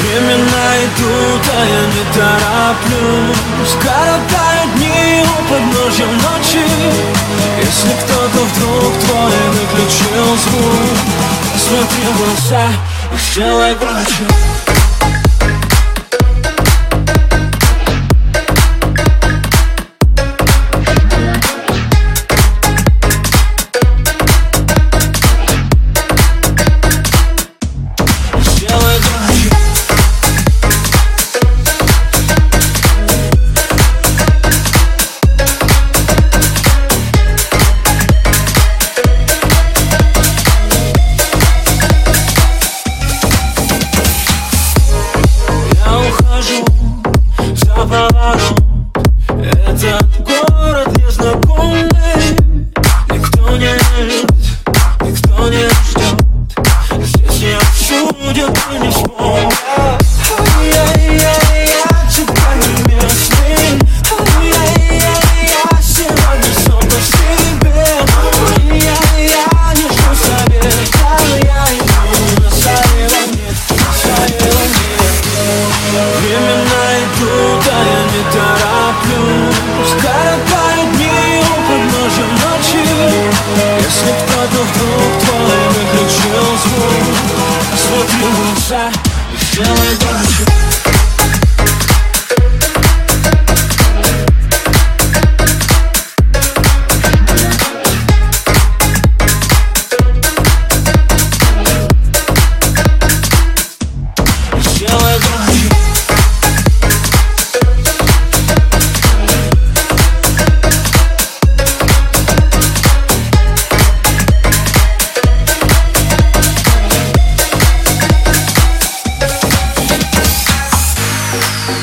Времена идут, а я не тороплюсь. Коротают дни у подножья ночи. Если кто-то вдруг твой выключил звук Смотри в глаза и сделай громче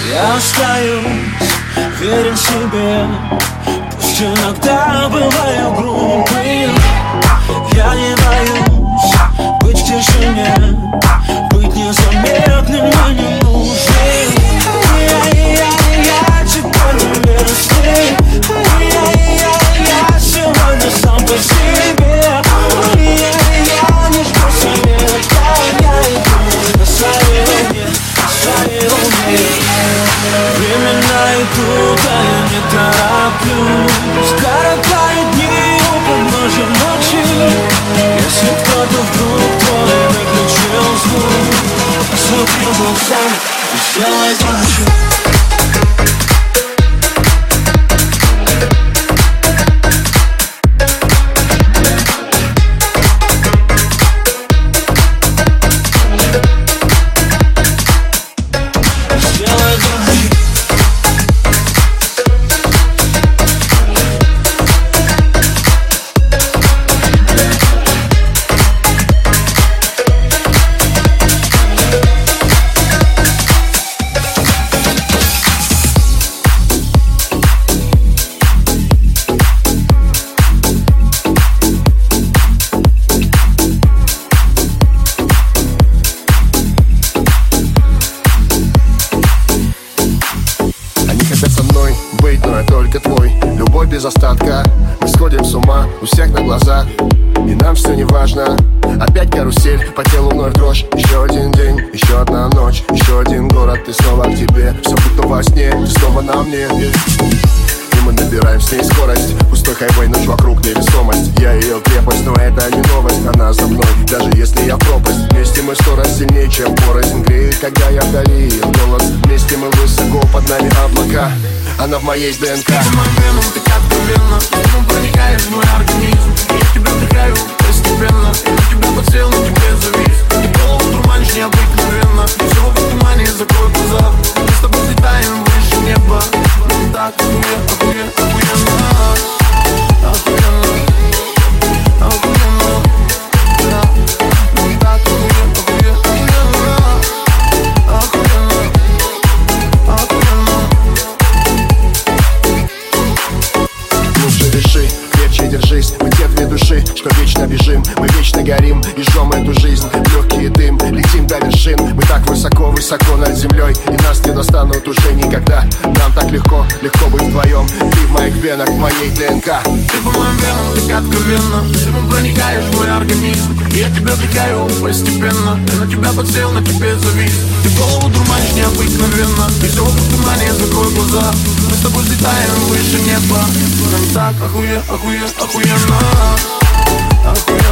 Я остаюсь верен себе. Пусть иногда бываю грубым Я не боюсь быть в тишине. Быть незаметным и ненужным. Я теперь уместный Я сегодня сам по себе. туда я не тороплюсь. Коротаю дни у подножья ночи. Если кто-то вдруг твой выключил звук Освободился, сделай громче моей ДНК высоко над землей И нас не достанут уже никогда. Нам так легко, легко быть вдвоем. Ты в моих венах, в моей ДНК. Ты по моим венам, так откровенно. Ты проникаешь в мой организм. И я тебя вдыхаю постепенно. Я на тебя подсел, на тебе завис. Ты голову дурманишь необыкновенно. И все в тумане, закрой глаза. Мы с тобой взлетаем выше неба. Нам так охуе, охуе, охуенно. Охуенно.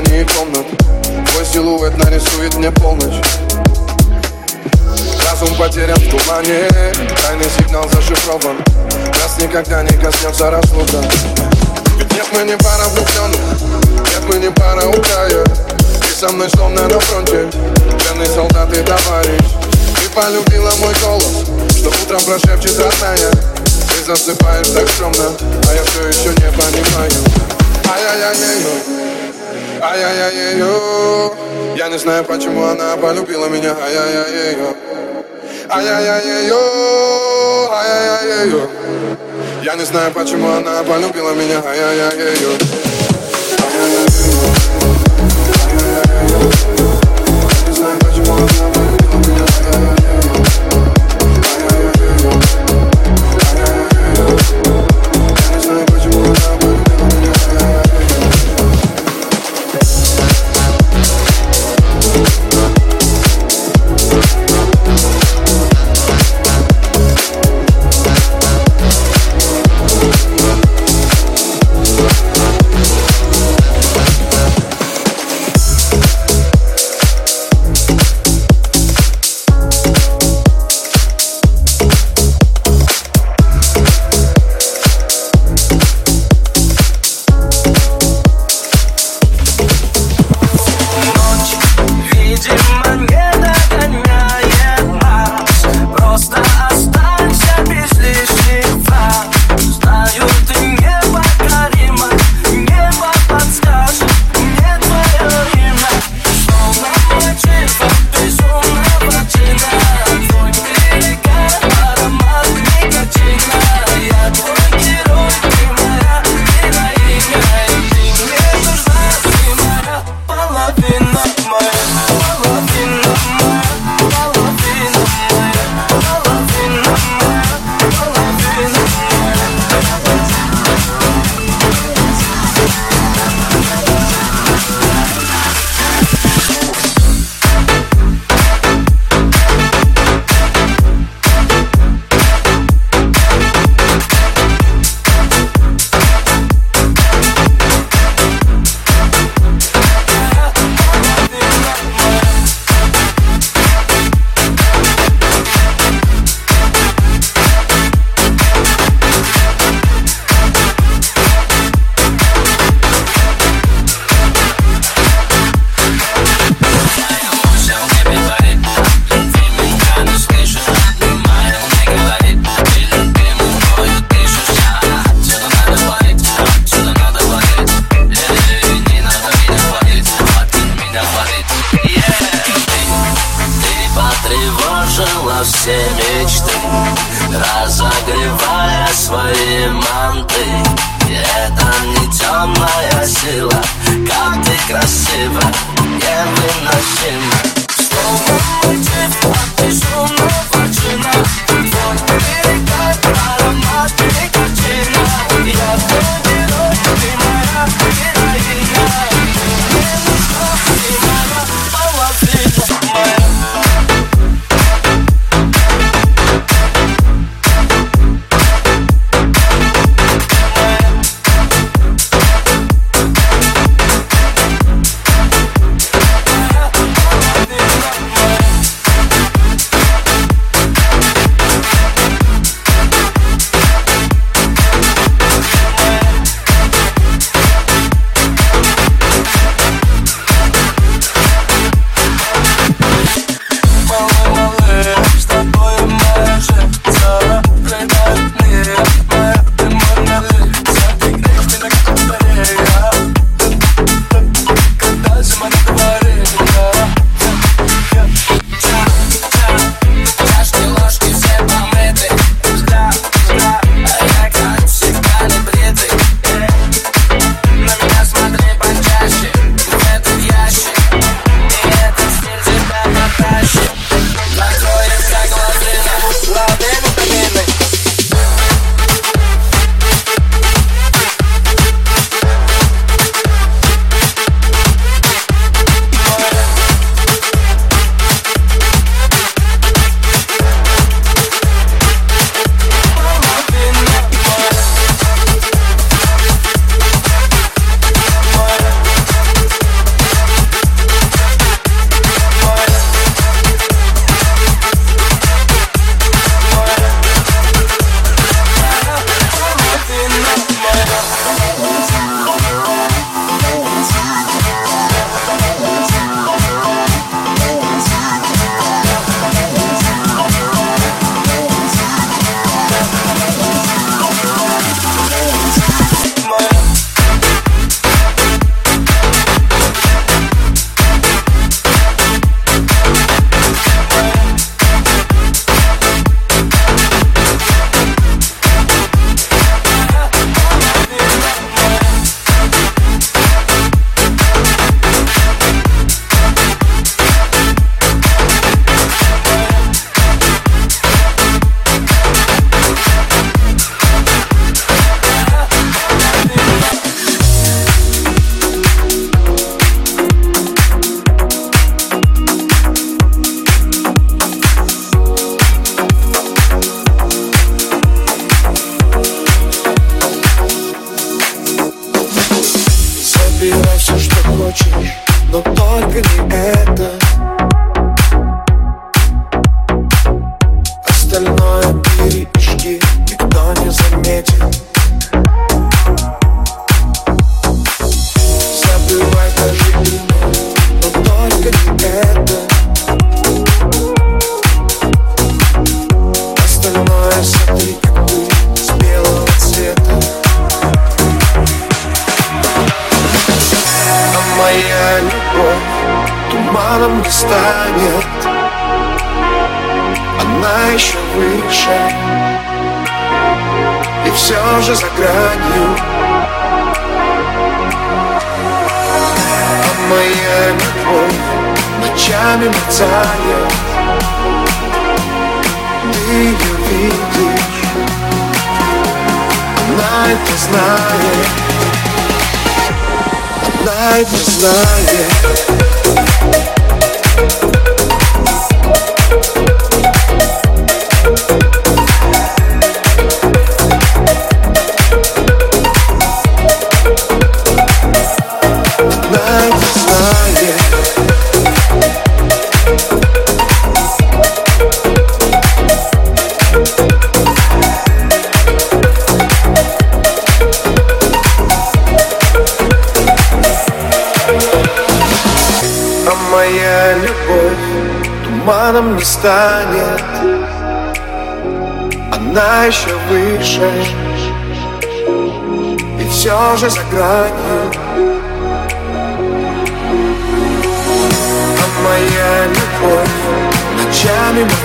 грани комнат. Твой силуэт нарисует мне полночь. Разум потерян в тумане. Тайный сигнал зашифрован. Раз никогда не коснется разлука Ведь нет, мы не пара влюбленных Нет, мы не пара утая Ты со мной словно на фронте. Верный солдат и товарищ. Ты полюбила мой голос Что утром прошепчет родная. Ты засыпаешь так скромно А я все еще не понимаю. Ай-яй-яй-яй-яй ай-яй-яй-ею Я не знаю, почему она полюбила меня, ай-яй-яй-ею Ай-яй-яй-ею, ай-яй-яй-ею Я не знаю, почему она полюбила меня, ай-яй-яй-ею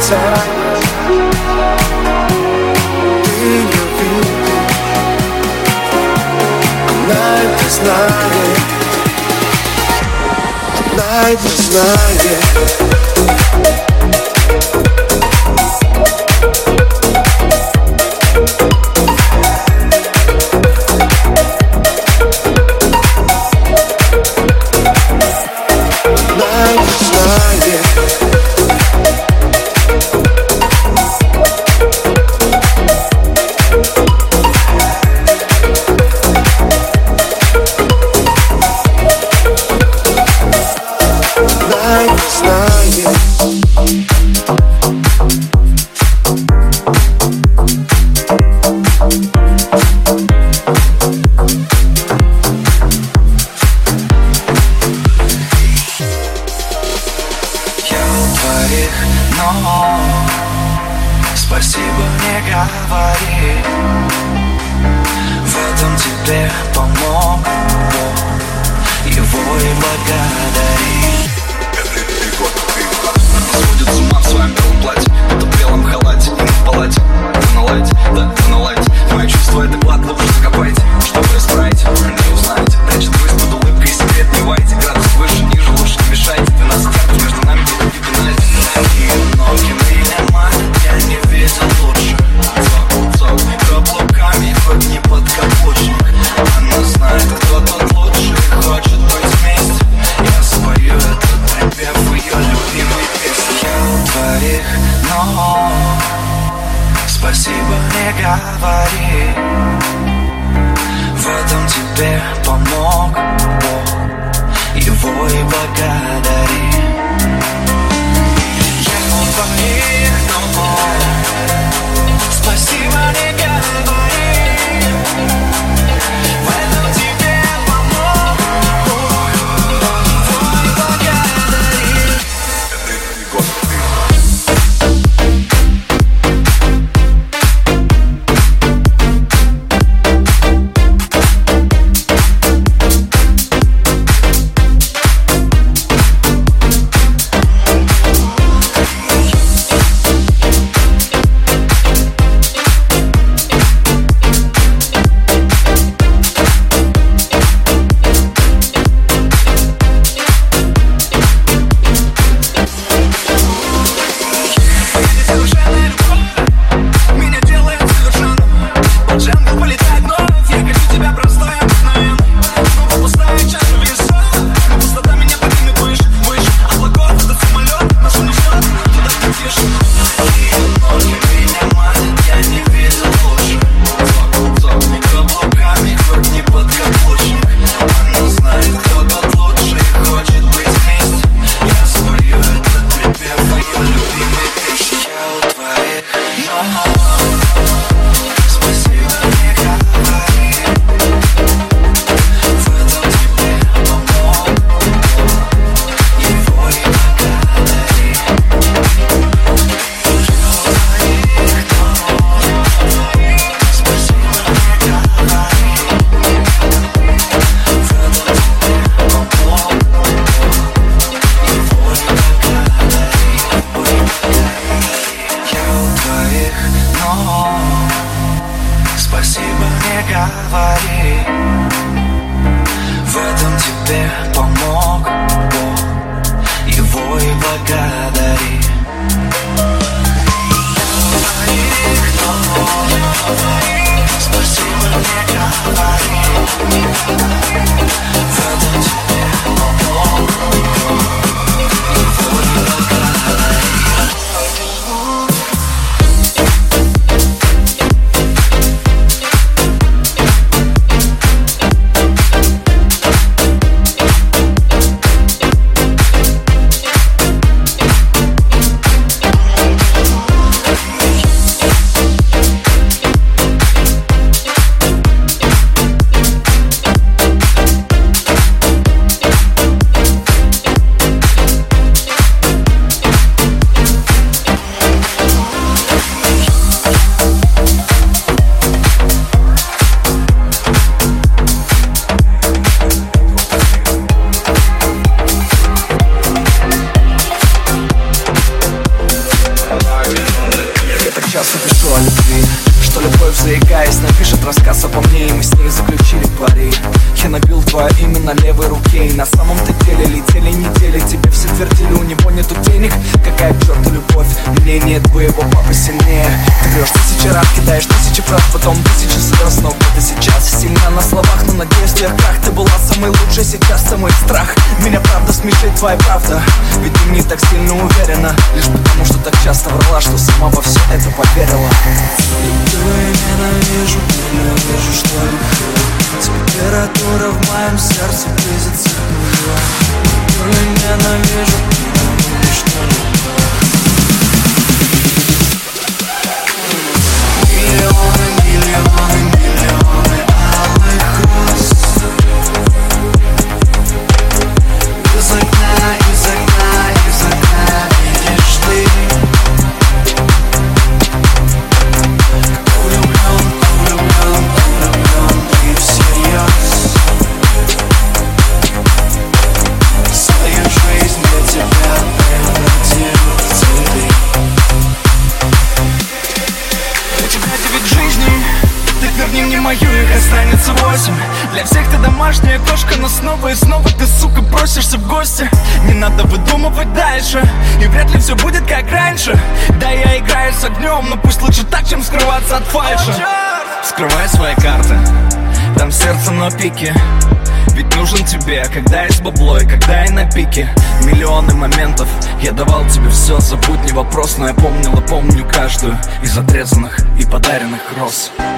сердца Ты не видишь Она это знает. Она это знает.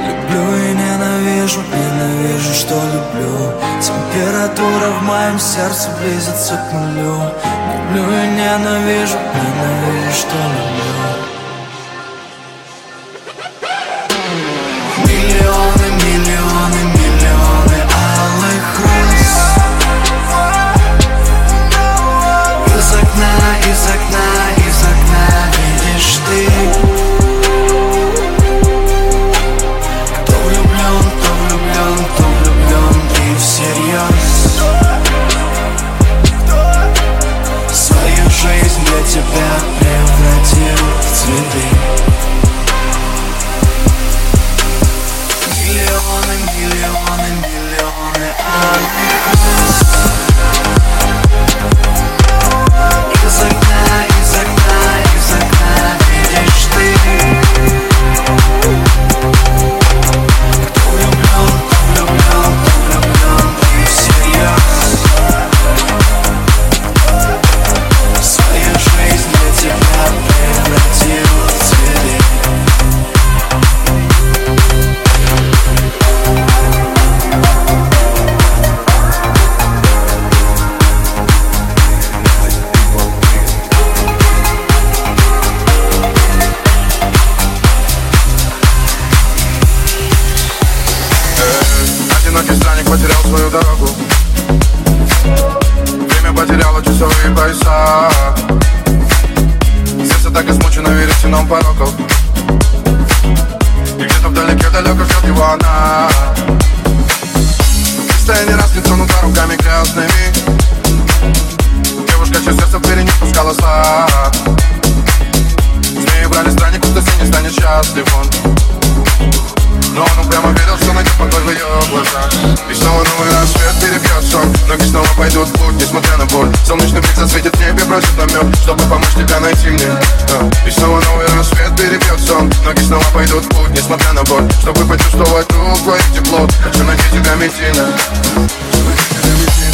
Люблю и ненавижу, ненавижу, что люблю. Температура в моем сердце близится к нулю. Люблю и ненавижу, ненавижу, что люблю. about темнеет э, И снова новый рассвет перебьет сон Ноги снова пойдут в путь, несмотря на боль Чтобы почувствовать руку и тепло. Хочу найти тебя, Метина Хочу найти тебя, Метина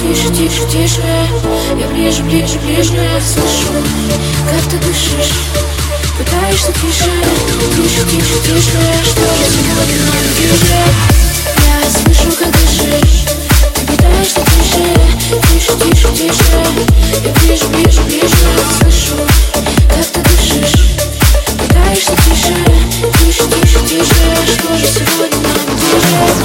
Тише, тише, тише. Я ближе, ближе, ближе Слышу, как ты дышишь. Пытаешься тише Тише, тише, тише. Что же сегодня нам ближе Я слышу, как дышишь. Ты пытаешься тише Тише, тише, тише. Я ближе, ближе, ближе Слышу, как ты дышишь. Пытаешься тише Тише, тише, тише. Что же сегодня нам ближе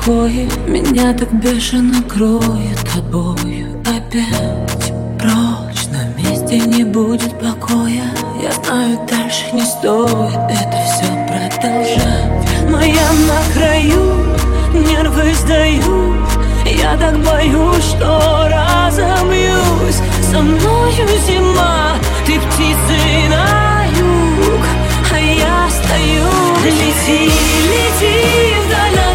плохое Меня так бешено кроет тобою. Опять Прочь, на месте не будет покоя. Я знаю, дальше не стоит это все продолжать. Моя на краю, нервы сдают. Я так боюсь, что разобьюсь. Со мною зима, ты птицы на юг. А я стою. Лети, лети вдаль.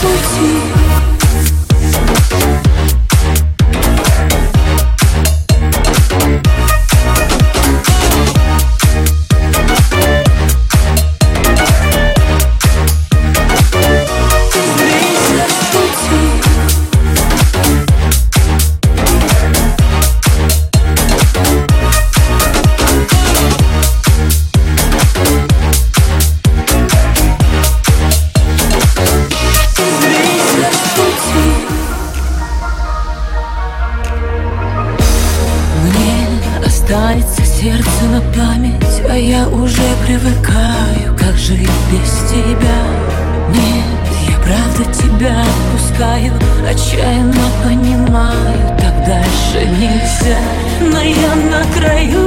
пути привыкаю, как жить без тебя. Нет, я правда тебя отпускаю Отчаянно понимаю, так дальше нельзя. Но я на краю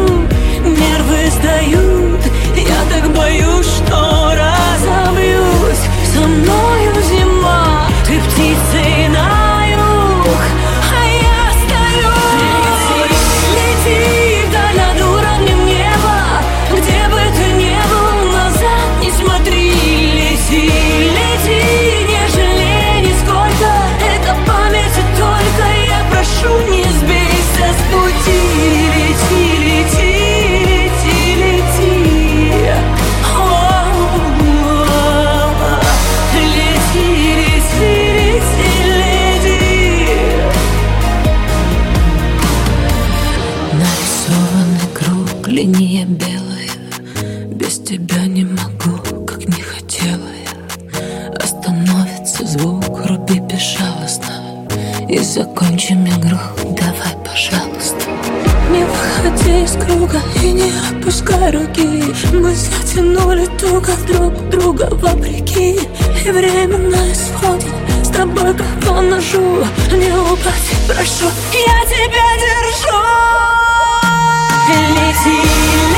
друга и не отпускай руки. Мы затянули туго друг друга вопреки. И время на исходе. С тобой как по ножу. Не упасть. прошу, я тебя держу. Лети,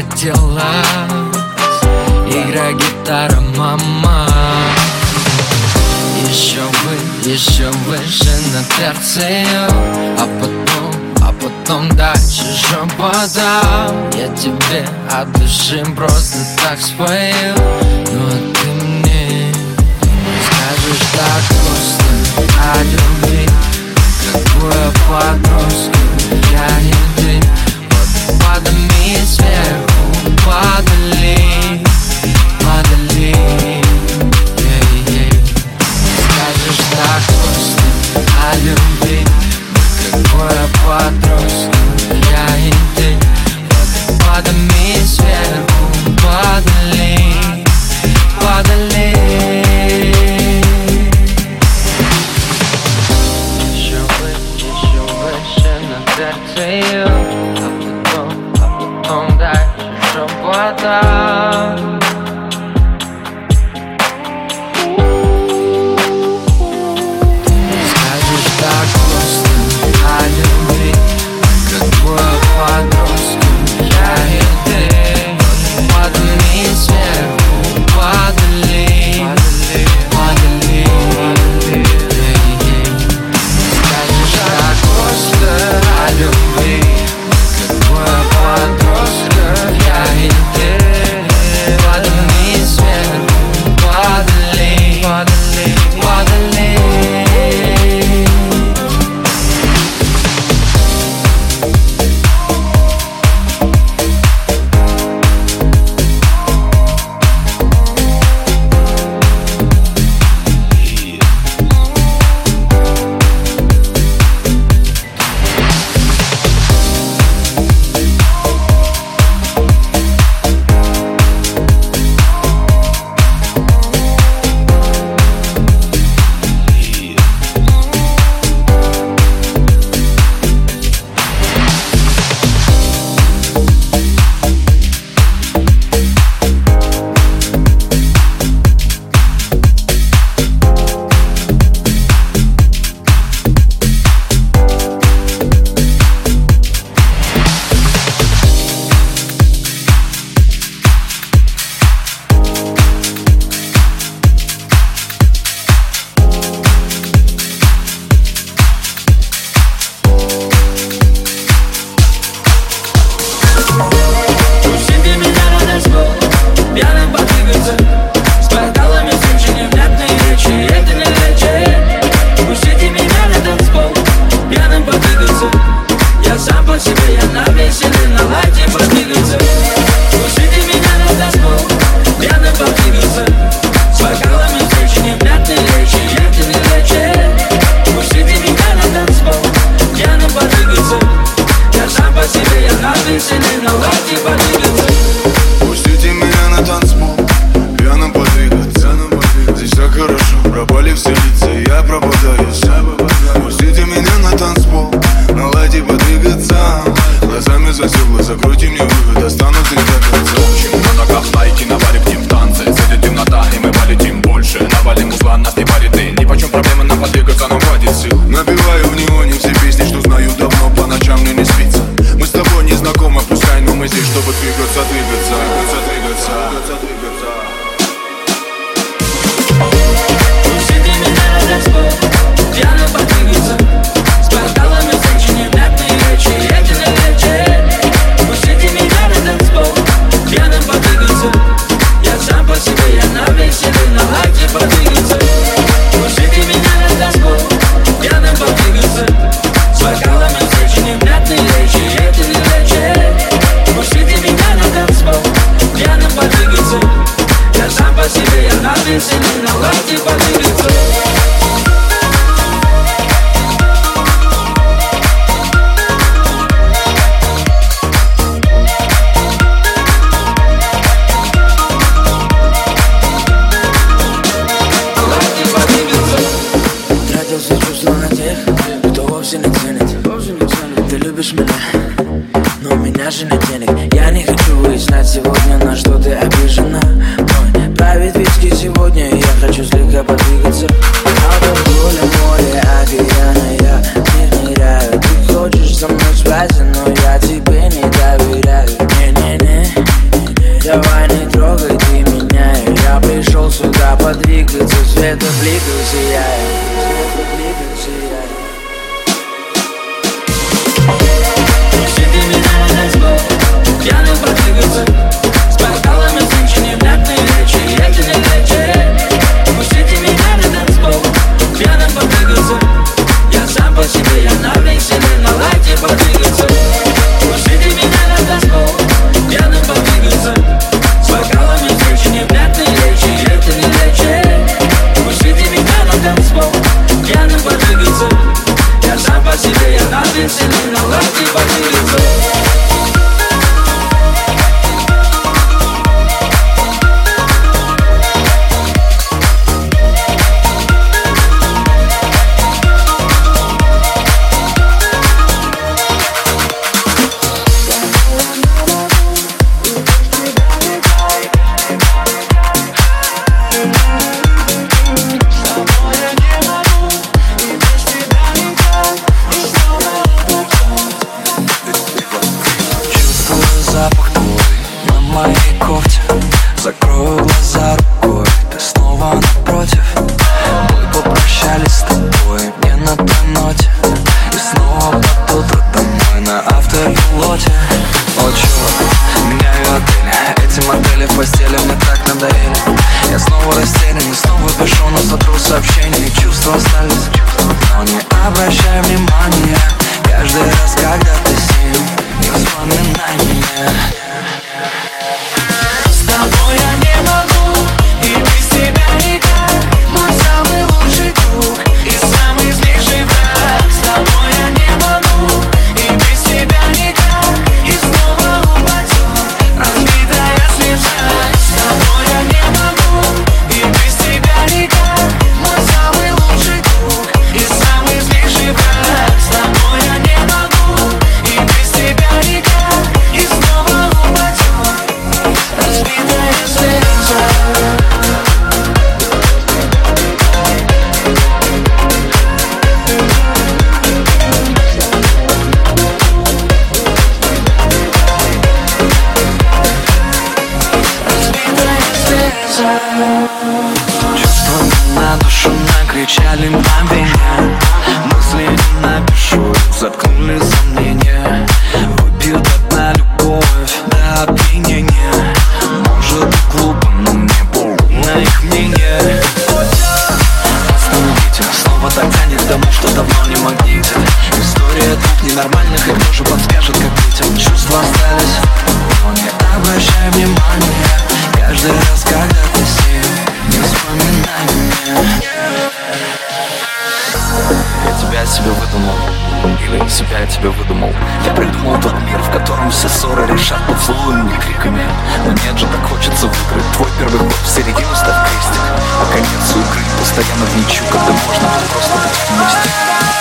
захотелось Игра, гитара, мама. Еще вы, еще выше на терцию А потом, а потом дальше жопота Я тебе от души просто так спою. Ну а ты мне скажешь так просто. О любви Какую подростку я не игры себя я тебе выдумал. Я придумал тот мир, в котором все ссоры решат поцелуями и криками. Но нет же, так хочется выиграть Твой первый год в середину ставь крестик А конец укрыть постоянно в ничью Когда можно просто быть вместе.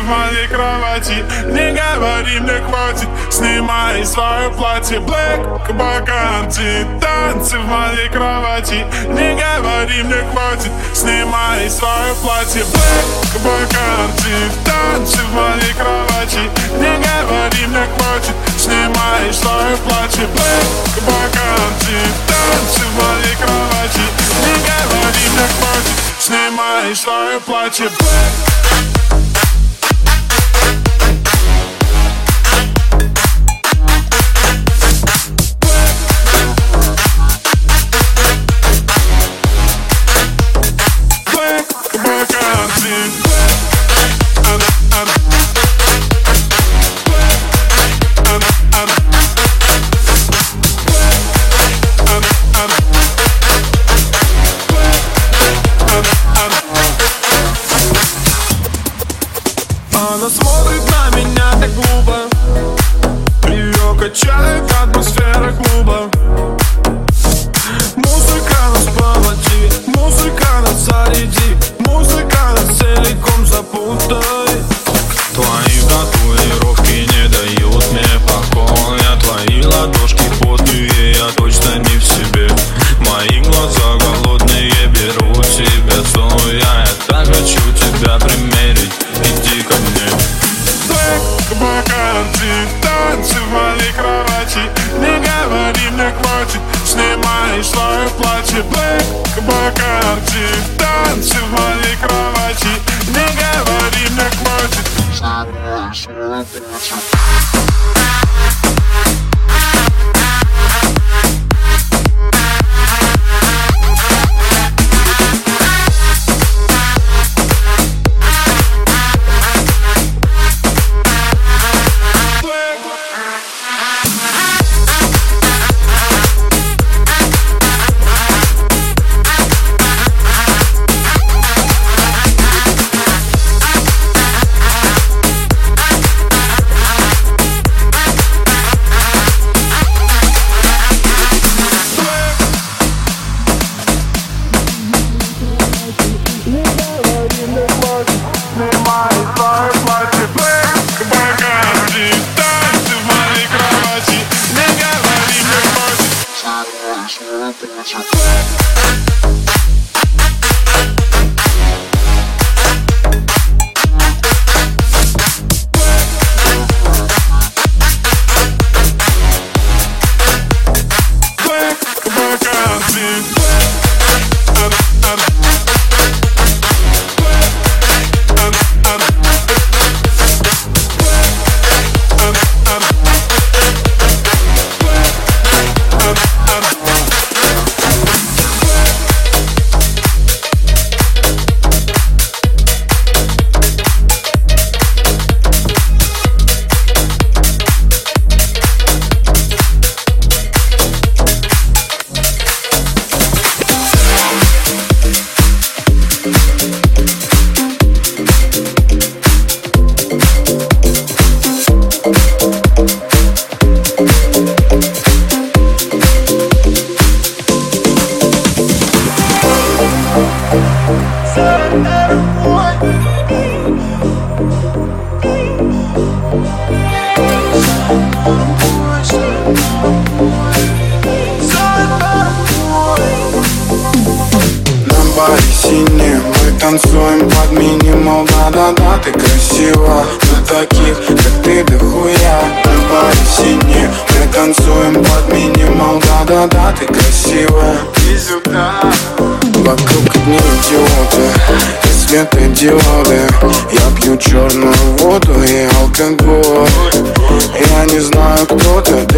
в моей кровати. Не говори, мне хватит. Снимай свое платье. Black Bacardi. Танцы в моей кровати. Не говори, мне хватит. Снимай свое платье. Black Bacardi. Танцы в моей кровати. Не говори, мне хватит. Снимай свое платье. Black Bacardi. Танцы в моей кровати. Не говори, мне хватит. Снимай свое платье. Black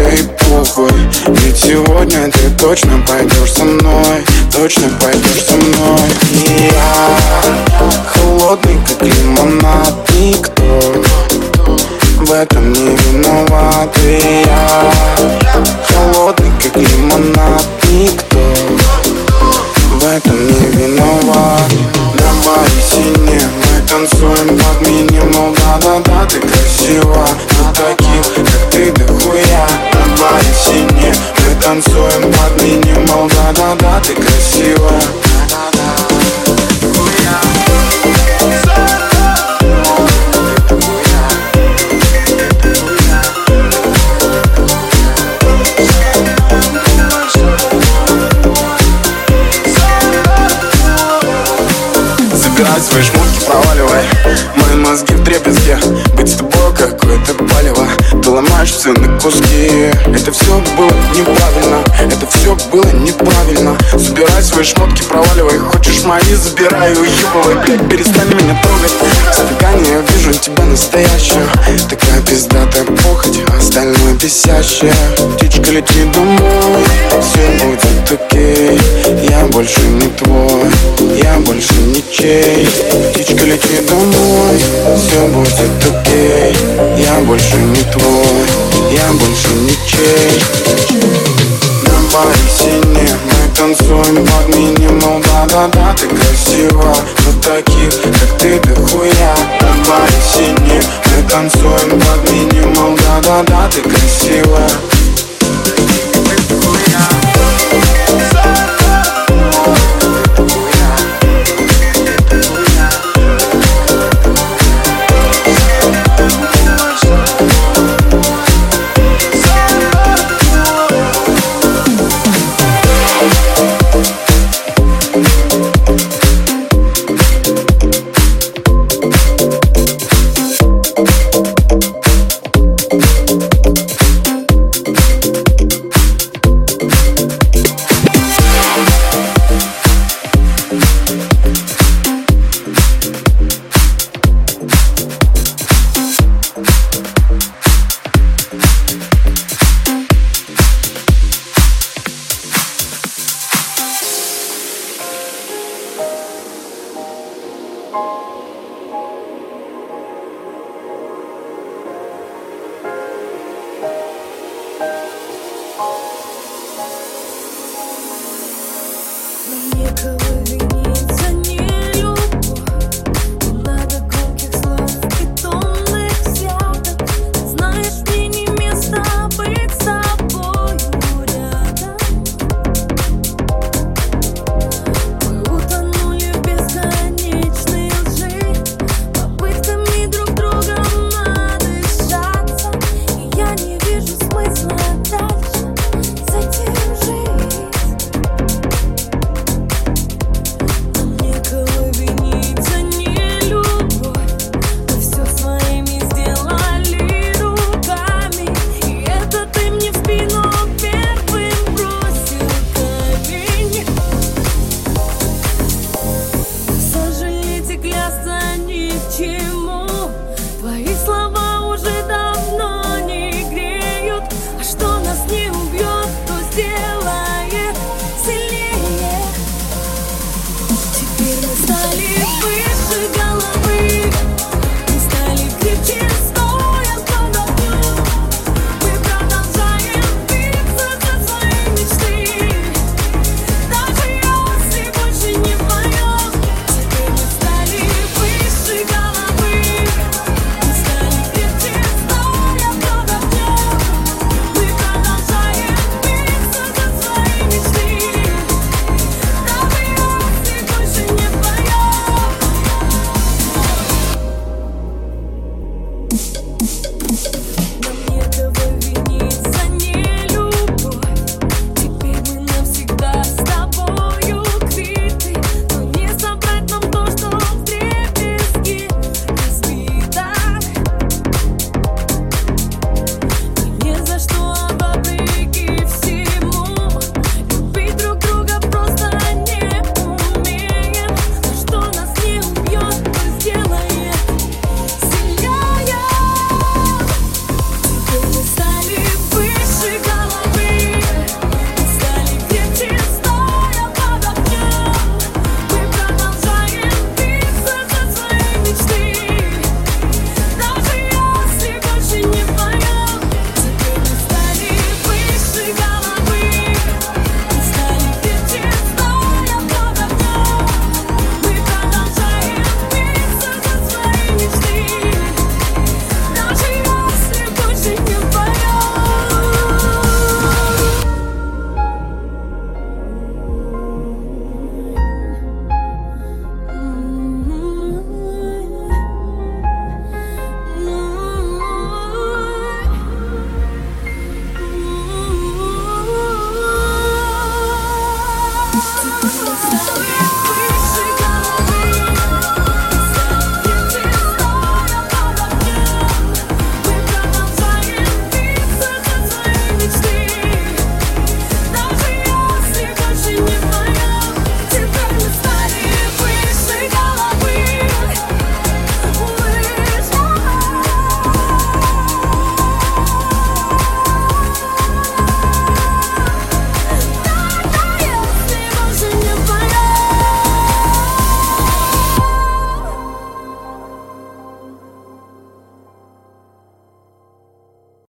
и похуй. Ведь сегодня ты точно пойдешь со мной Точно пойдешь со мной. Я холодный, как лимонад Никто в этом не виноват. И я холодный, как лимонад Никто в этом не виноват. Давай синее, мы танцуем под минимум. Да-да-да, ты красива танцуем под минимум Да-да-да, ты красива Забирай свои шмотки, проваливай. Мои мозги в дребезге Быть с тобой какое-то палево ломаешь все на куски. Это все было неправильно Это все было неправильно. Забирай свои шмотки, проваливай Хочешь мои, забирай, уебывай. Блядь, перестань меня трогать. Я вижу тебя настоящую Такая пиздатая похоть, а остальное бесящее. Птичка лети домой Все будет окей. Я больше не твой Я больше ничей Птичка лети домой Все будет окей. Я больше не твой Я больше ничей. На баре синие Мы танцуем под минимум. Да-да-да, ты красива Но таких, как ты, да хуя На баре синие Мы танцуем под минимум. Да-да-да, ты красивая